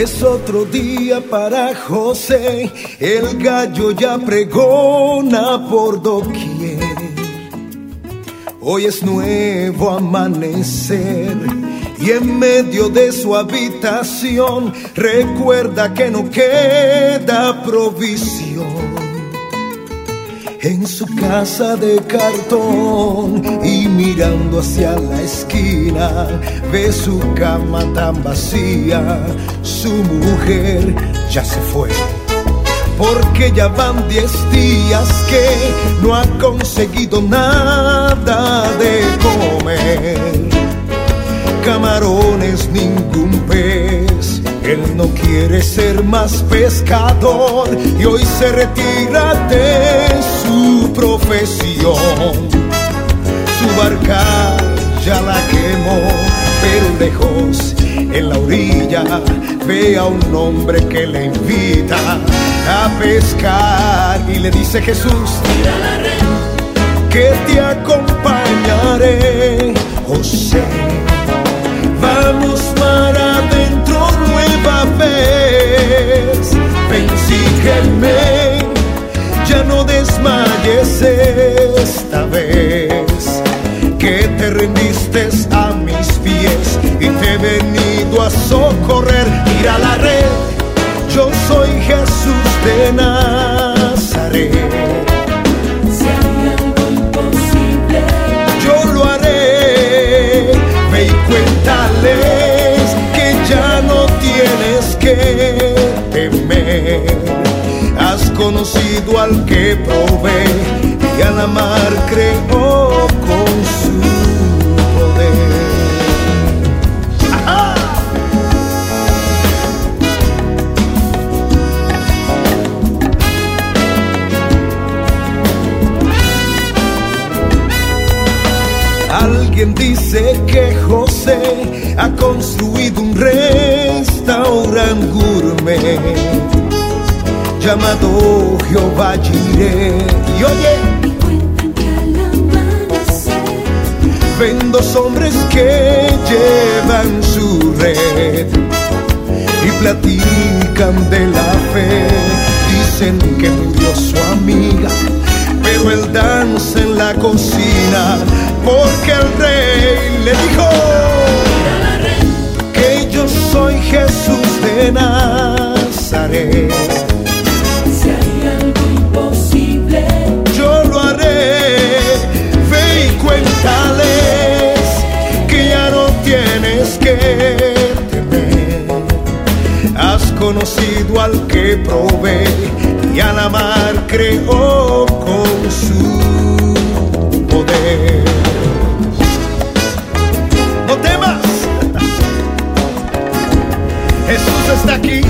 Es otro día para José, el gallo ya pregona por doquier. Hoy es nuevo amanecer y en medio de su habitación recuerda que no queda provisión en su casa de cartón y mirando hacia la esquina ve su cama tan vacía, su mujer ya se fue. Porque ya van diez días que no ha conseguido nada de comer. Camarones, ningún pez él no quiere ser más pescador y hoy se retira de su profesión. Su barca ya la quemó, pero lejos en la orilla ve a un hombre que le invita a pescar y le dice Jesús, tira la red, que te acompañaré, José. Que te rendiste a mis pies y te he venido a socorrer, tira la red, yo soy Jesús de Nazaret. si hay algo imposible, yo lo haré. Ve y cuéntales que ya no tienes que temer. Has conocido al que provee y a la mar creó Alguien dice que José ha construido un restaurante gourmet llamado Jehová Jireh. Y oye, amanecer, ven dos hombres que llevan su red y platican de la fe. Dicen que murió su amiga, pero él danza en la cocina conocido al que provee y a la mar creó con su poder. No temas, Jesús está aquí.